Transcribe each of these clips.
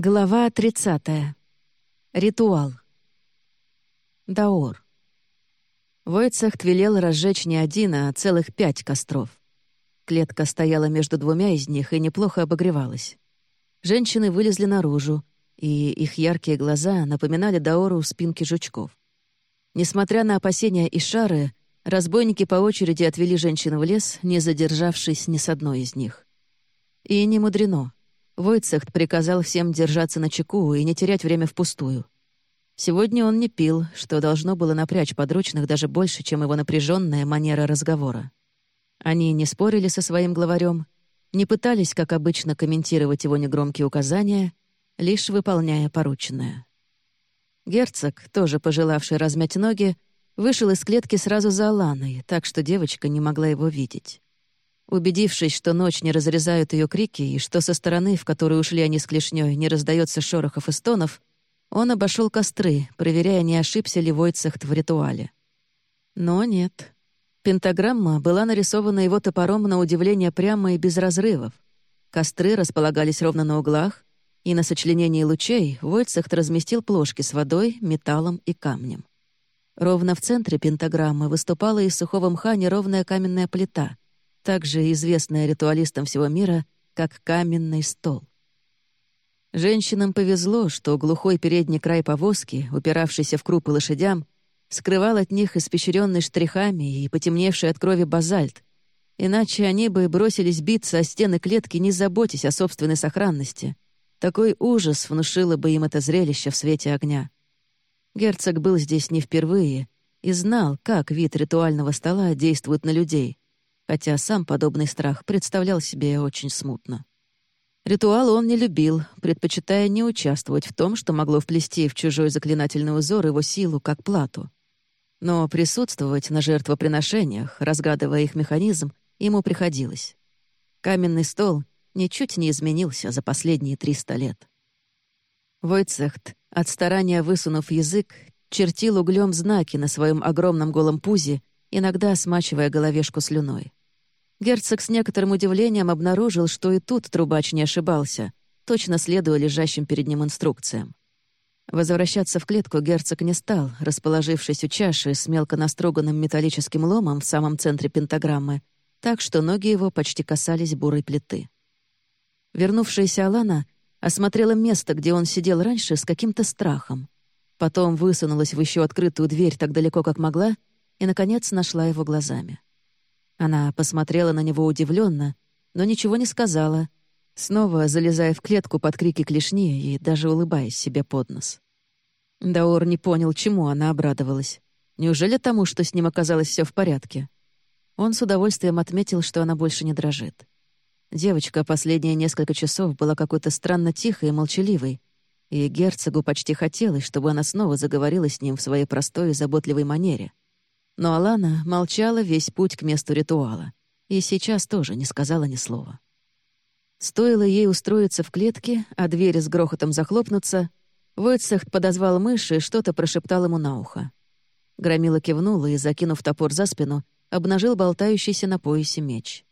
Глава 30. Ритуал. Даор. Войцехт велел разжечь не один, а целых пять костров. Клетка стояла между двумя из них и неплохо обогревалась. Женщины вылезли наружу, и их яркие глаза напоминали Даору спинки жучков. Несмотря на опасения и шары, разбойники по очереди отвели женщин в лес, не задержавшись ни с одной из них. И не мудрено — Войцехт приказал всем держаться на чеку и не терять время впустую. Сегодня он не пил, что должно было напрячь подручных даже больше, чем его напряженная манера разговора. Они не спорили со своим главарем, не пытались, как обычно, комментировать его негромкие указания, лишь выполняя порученное. Герцог, тоже пожелавший размять ноги, вышел из клетки сразу за Аланой, так что девочка не могла его видеть. Убедившись, что ночь не разрезают ее крики и что со стороны, в которую ушли они с клешней, не раздается шорохов и стонов, он обошел костры, проверяя, не ошибся ли Войцехт в ритуале. Но нет. Пентаграмма была нарисована его топором на удивление прямо и без разрывов. Костры располагались ровно на углах, и на сочленении лучей Войцехт разместил плошки с водой, металлом и камнем. Ровно в центре пентаграммы выступала из сухого мха неровная каменная плита — также известная ритуалистам всего мира как каменный стол. Женщинам повезло, что глухой передний край повозки, упиравшийся в крупы лошадям, скрывал от них испещренный штрихами и потемневший от крови базальт, иначе они бы бросились биться о стены клетки, не заботясь о собственной сохранности. Такой ужас внушило бы им это зрелище в свете огня. Герцог был здесь не впервые и знал, как вид ритуального стола действует на людей хотя сам подобный страх представлял себе очень смутно. Ритуал он не любил, предпочитая не участвовать в том, что могло вплести в чужой заклинательный узор его силу как плату. Но присутствовать на жертвоприношениях, разгадывая их механизм, ему приходилось. Каменный стол ничуть не изменился за последние триста лет. Войцехт, от старания высунув язык, чертил углем знаки на своем огромном голом пузе, иногда смачивая головешку слюной. Герцог с некоторым удивлением обнаружил, что и тут трубач не ошибался, точно следуя лежащим перед ним инструкциям. Возвращаться в клетку герцог не стал, расположившись у чаши с мелко настроганным металлическим ломом в самом центре пентаграммы, так что ноги его почти касались бурой плиты. Вернувшаяся Алана осмотрела место, где он сидел раньше, с каким-то страхом. Потом высунулась в еще открытую дверь так далеко, как могла, и, наконец, нашла его глазами. Она посмотрела на него удивленно, но ничего не сказала, снова залезая в клетку под крики клешни и даже улыбаясь себе под нос. Даор не понял, чему она обрадовалась. Неужели тому, что с ним оказалось все в порядке? Он с удовольствием отметил, что она больше не дрожит. Девочка последние несколько часов была какой-то странно тихой и молчаливой, и герцогу почти хотелось, чтобы она снова заговорила с ним в своей простой и заботливой манере. Но Алана молчала весь путь к месту ритуала и сейчас тоже не сказала ни слова. Стоило ей устроиться в клетке, а двери с грохотом захлопнуться, Войцехт подозвал мыши и что-то прошептал ему на ухо. Громила кивнула и, закинув топор за спину, обнажил болтающийся на поясе меч.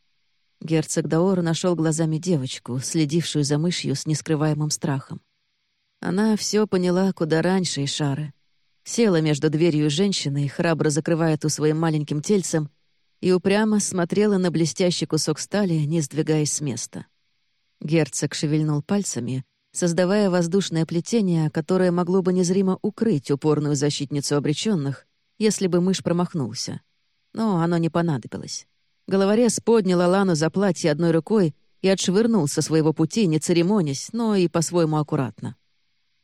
Герцог Даор нашел глазами девочку, следившую за мышью с нескрываемым страхом. Она все поняла куда раньше Ишары, села между дверью и женщиной, храбро закрывая ту своим маленьким тельцем, и упрямо смотрела на блестящий кусок стали, не сдвигаясь с места. Герцог шевельнул пальцами, создавая воздушное плетение, которое могло бы незримо укрыть упорную защитницу обреченных, если бы мышь промахнулся. Но оно не понадобилось. Головорез поднял Алану за платье одной рукой и отшвырнул со своего пути, не церемонясь, но и по-своему аккуратно.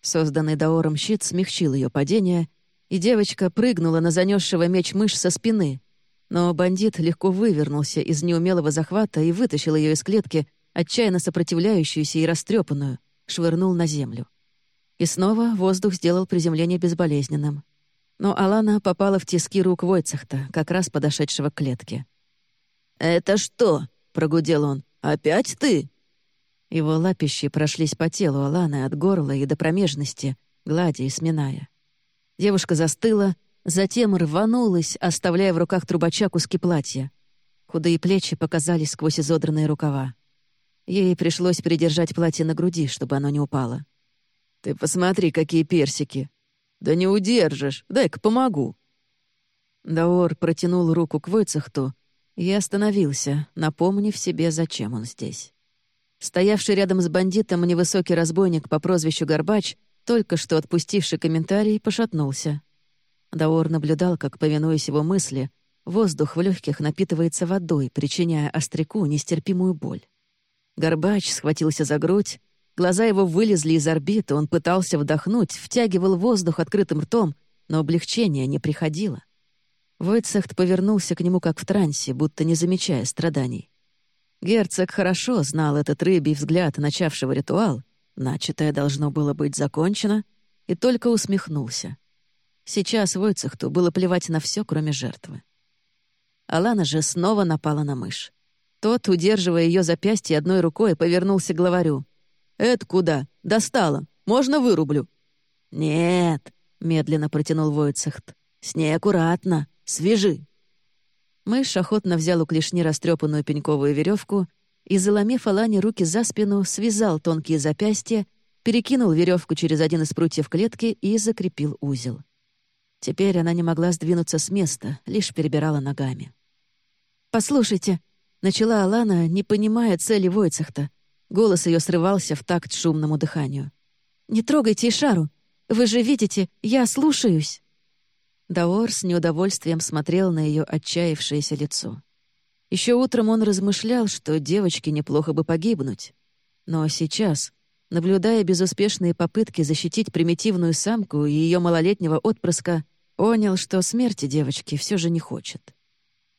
Созданный Даором щит смягчил ее падение, и девочка прыгнула на занесшего меч мышь со спины. Но бандит легко вывернулся из неумелого захвата и вытащил ее из клетки, отчаянно сопротивляющуюся и растрепанную, швырнул на землю. И снова воздух сделал приземление безболезненным. Но Алана попала в тиски рук Войцехта, как раз подошедшего к клетке. «Это что?» — прогудел он. «Опять ты?» Его лапищи прошлись по телу Аланы от горла и до промежности, гладя и сминая. Девушка застыла, затем рванулась, оставляя в руках трубача куски платья. Худые плечи показались сквозь изодранные рукава. Ей пришлось придержать платье на груди, чтобы оно не упало. «Ты посмотри, какие персики! Да не удержишь, дай-ка помогу!» Даор протянул руку к Войцехту и остановился, напомнив себе, зачем он здесь. Стоявший рядом с бандитом невысокий разбойник по прозвищу Горбач, только что отпустивший комментарий, пошатнулся. Даор наблюдал, как, повинуясь его мысли, воздух в легких напитывается водой, причиняя остряку нестерпимую боль. Горбач схватился за грудь, глаза его вылезли из орбиты, он пытался вдохнуть, втягивал воздух открытым ртом, но облегчение не приходило. Войцехт повернулся к нему как в трансе, будто не замечая страданий. Герцог хорошо знал этот рыбий взгляд начавшего ритуал, начатое должно было быть закончено, и только усмехнулся. Сейчас Войцехту было плевать на все, кроме жертвы. Алана же снова напала на мышь. Тот, удерживая ее запястье одной рукой, повернулся к главарю. «Это куда? Достала. Можно вырублю?» «Нет», — медленно протянул Войцехт. «С ней аккуратно. Свяжи». Мышь охотно взял у клешни растрепанную пеньковую веревку и, заломив Алане руки за спину, связал тонкие запястья, перекинул веревку через один из прутьев клетки и закрепил узел. Теперь она не могла сдвинуться с места, лишь перебирала ногами. «Послушайте», — начала Алана, не понимая цели Войцехта. Голос ее срывался в такт шумному дыханию. «Не трогайте Ишару! Вы же видите, я слушаюсь!» Даор с неудовольствием смотрел на ее отчаявшееся лицо. Еще утром он размышлял, что девочке неплохо бы погибнуть. Но сейчас, наблюдая безуспешные попытки защитить примитивную самку и ее малолетнего отпрыска, понял, что смерти девочки все же не хочет.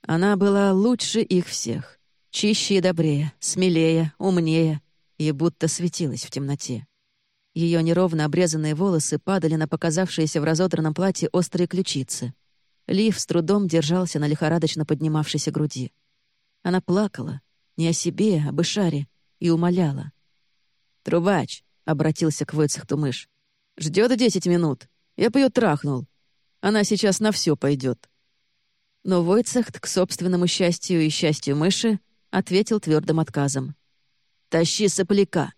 Она была лучше их всех, чище и добрее, смелее, умнее и будто светилась в темноте. Ее неровно обрезанные волосы падали на показавшиеся в разодранном платье острые ключицы. Лив с трудом держался на лихорадочно поднимавшейся груди. Она плакала, не о себе, а об Ишаре, и умоляла. «Трубач», — обратился к Войцехту мышь, — «ждет десять минут. Я бы ее трахнул. Она сейчас на все пойдет. Но Войцехт, к собственному счастью и счастью мыши, ответил твердым отказом. «Тащи сопляка!»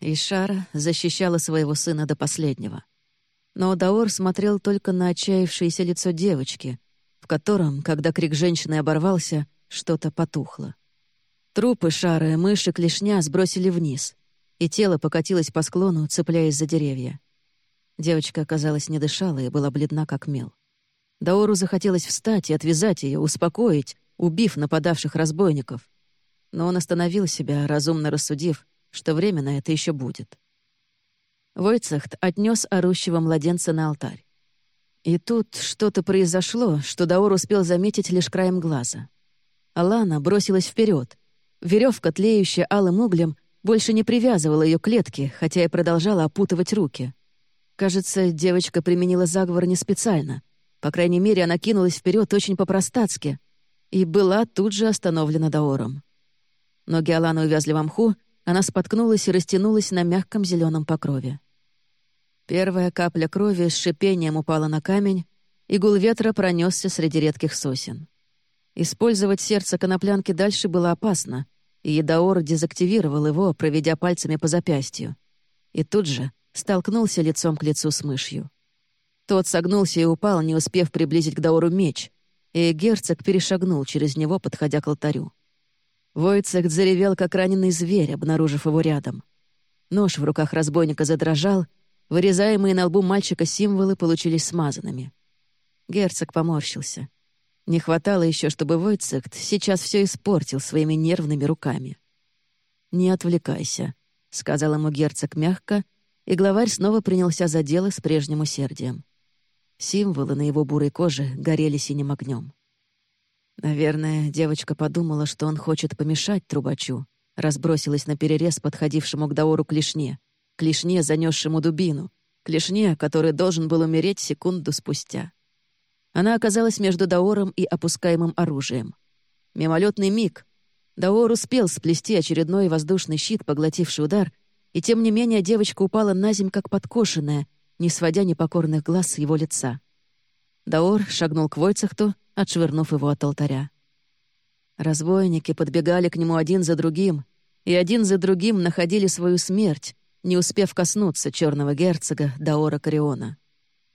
Ишара защищала своего сына до последнего. Но Даор смотрел только на отчаявшееся лицо девочки, в котором, когда крик женщины оборвался, что-то потухло. Трупы Шара, мыши, клешня сбросили вниз, и тело покатилось по склону, цепляясь за деревья. Девочка, казалось, не дышала и была бледна, как мел. Даору захотелось встать и отвязать ее, успокоить, убив нападавших разбойников. Но он остановил себя, разумно рассудив, что время на это еще будет. Войцехт отнес орущего младенца на алтарь. И тут что-то произошло, что Даор успел заметить лишь краем глаза. Алана бросилась вперед. Веревка, тлеющая алым углем, больше не привязывала ее к клетке, хотя и продолжала опутывать руки. Кажется, девочка применила заговор не специально. По крайней мере, она кинулась вперед очень по-простацки и была тут же остановлена Даором. Ноги Аланы увязли в мху, она споткнулась и растянулась на мягком зеленом покрове. Первая капля крови с шипением упала на камень, и гул ветра пронесся среди редких сосен. Использовать сердце коноплянки дальше было опасно, и Едаор дезактивировал его, проведя пальцами по запястью. И тут же столкнулся лицом к лицу с мышью. Тот согнулся и упал, не успев приблизить к Даору меч, и герцог перешагнул через него, подходя к алтарю. Войцех заревел, как раненый зверь, обнаружив его рядом. Нож в руках разбойника задрожал, вырезаемые на лбу мальчика символы получились смазанными. Герцог поморщился. Не хватало еще, чтобы Войцехт сейчас все испортил своими нервными руками. «Не отвлекайся», — сказал ему герцог мягко, и главарь снова принялся за дело с прежним усердием. Символы на его бурой коже горели синим огнем. Наверное, девочка подумала, что он хочет помешать трубачу, разбросилась на перерез подходившему к Даору клешне, клешне, занесшему дубину, клешне, который должен был умереть секунду спустя. Она оказалась между Даором и опускаемым оружием. Мимолетный миг. Даор успел сплести очередной воздушный щит, поглотивший удар, и тем не менее девочка упала на земь как подкошенная, не сводя непокорных глаз с его лица. Даор шагнул к Войцехту, отшвырнув его от алтаря. Разбойники подбегали к нему один за другим, и один за другим находили свою смерть, не успев коснуться черного герцога Даора Кариона.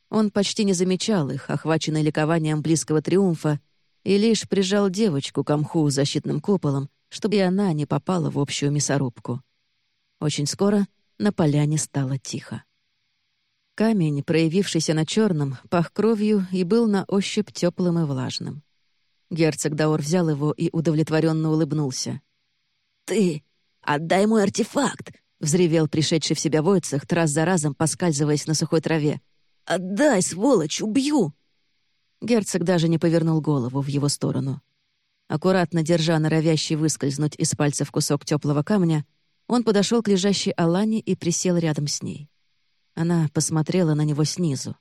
Он почти не замечал их, охваченный ликованием близкого триумфа, и лишь прижал девочку к мху защитным куполом, чтобы и она не попала в общую мясорубку. Очень скоро на поляне стало тихо. Камень, проявившийся на черном, пах кровью и был на ощупь теплым и влажным. Герцог Даор взял его и удовлетворенно улыбнулся. «Ты! Отдай мой артефакт!» — взревел пришедший в себя Войцех, раз за разом поскальзываясь на сухой траве. «Отдай, сволочь, убью!» Герцог даже не повернул голову в его сторону. Аккуратно держа норовящий выскользнуть из пальцев кусок теплого камня, он подошел к лежащей Алане и присел рядом с ней. Она посмотрела на него снизу.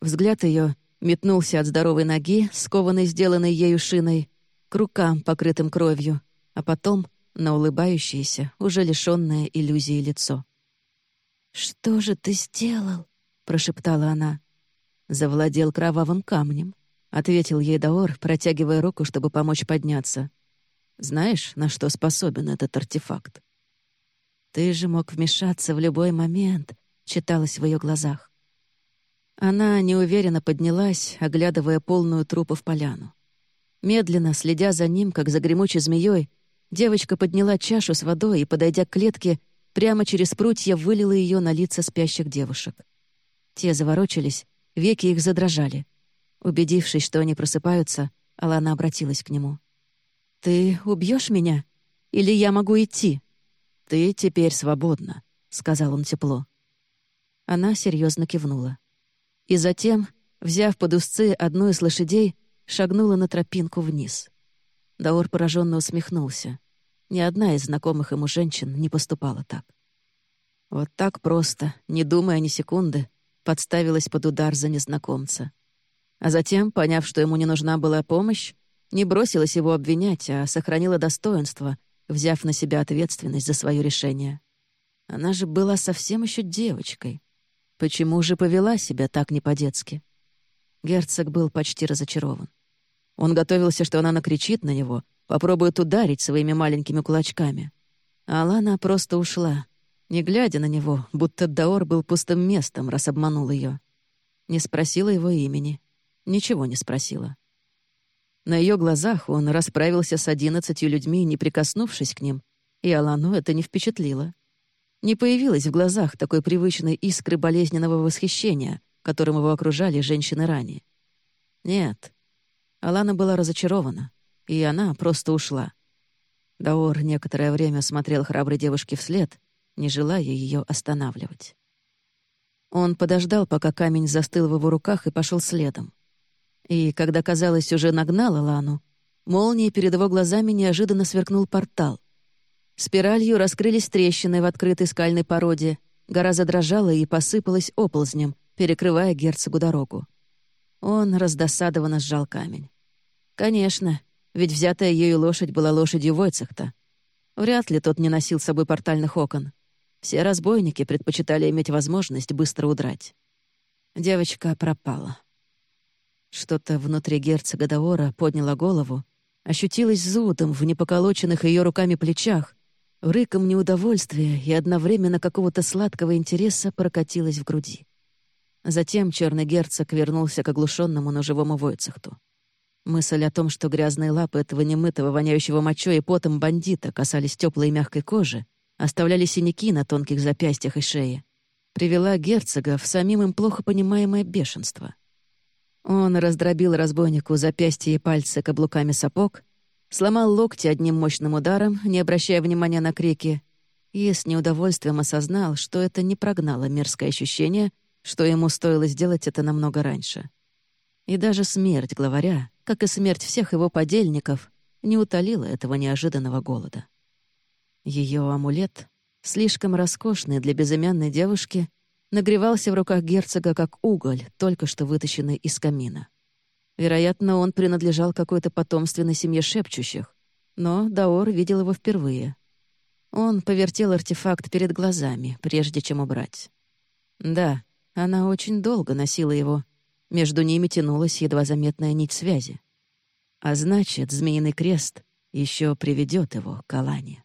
Взгляд ее метнулся от здоровой ноги, скованной сделанной ею шиной, к рукам, покрытым кровью, а потом на улыбающееся, уже лишённое иллюзии лицо. «Что же ты сделал?» — прошептала она. «Завладел кровавым камнем», — ответил ей Даор, протягивая руку, чтобы помочь подняться. «Знаешь, на что способен этот артефакт?» «Ты же мог вмешаться в любой момент», читалось в ее глазах. Она неуверенно поднялась, оглядывая полную трупов поляну. Медленно, следя за ним, как за гремучей змеей, девочка подняла чашу с водой и, подойдя к клетке, прямо через прутья вылила ее на лица спящих девушек. Те заворочились, веки их задрожали. Убедившись, что они просыпаются, Алана обратилась к нему. «Ты убьешь меня? Или я могу идти?» «Ты теперь свободна», — сказал он тепло. Она серьезно кивнула. И затем, взяв под узцы одну из лошадей, шагнула на тропинку вниз. Даор пораженно усмехнулся. Ни одна из знакомых ему женщин не поступала так. Вот так просто, не думая ни секунды, подставилась под удар за незнакомца. А затем, поняв, что ему не нужна была помощь, не бросилась его обвинять, а сохранила достоинство, взяв на себя ответственность за свое решение. Она же была совсем еще девочкой. Почему же повела себя так не по-детски? Герцог был почти разочарован. Он готовился, что она накричит на него, попробует ударить своими маленькими кулачками. А Алана просто ушла, не глядя на него, будто Даор был пустым местом, раз обманул ее. Не спросила его имени. Ничего не спросила. На ее глазах он расправился с одиннадцатью людьми, не прикоснувшись к ним, и Алану это не впечатлило. Не появилось в глазах такой привычной искры болезненного восхищения, которым его окружали женщины ранее. Нет. Алана была разочарована, и она просто ушла. Даор некоторое время смотрел храброй девушке вслед, не желая ее останавливать. Он подождал, пока камень застыл в его руках, и пошел следом. И, когда, казалось, уже нагнал Алану, молнией перед его глазами неожиданно сверкнул портал. Спиралью раскрылись трещины в открытой скальной породе. Гора задрожала и посыпалась оползнем, перекрывая герцогу дорогу. Он раздосадованно сжал камень. Конечно, ведь взятая ею лошадь была лошадью Войцехта. Вряд ли тот не носил с собой портальных окон. Все разбойники предпочитали иметь возможность быстро удрать. Девочка пропала. Что-то внутри герцога Даора подняло голову, ощутилось зудом в непоколоченных ее руками плечах, Рыком неудовольствия и одновременно какого-то сладкого интереса прокатилось в груди. Затем черный герцог вернулся к оглушенному, но живому Войцехту. Мысль о том, что грязные лапы этого немытого, воняющего мочой и потом бандита касались теплой и мягкой кожи, оставляли синяки на тонких запястьях и шее, привела герцога в самим им плохо понимаемое бешенство. Он раздробил разбойнику запястья и пальцы каблуками сапог сломал локти одним мощным ударом, не обращая внимания на крики, и с неудовольствием осознал, что это не прогнало мерзкое ощущение, что ему стоило сделать это намного раньше. И даже смерть главаря, как и смерть всех его подельников, не утолила этого неожиданного голода. Ее амулет, слишком роскошный для безымянной девушки, нагревался в руках герцога как уголь, только что вытащенный из камина. Вероятно, он принадлежал какой-то потомственной семье шепчущих, но Даор видел его впервые. Он повертел артефакт перед глазами, прежде чем убрать. Да, она очень долго носила его. Между ними тянулась едва заметная нить связи. А значит, Змеиный Крест еще приведет его к Алане.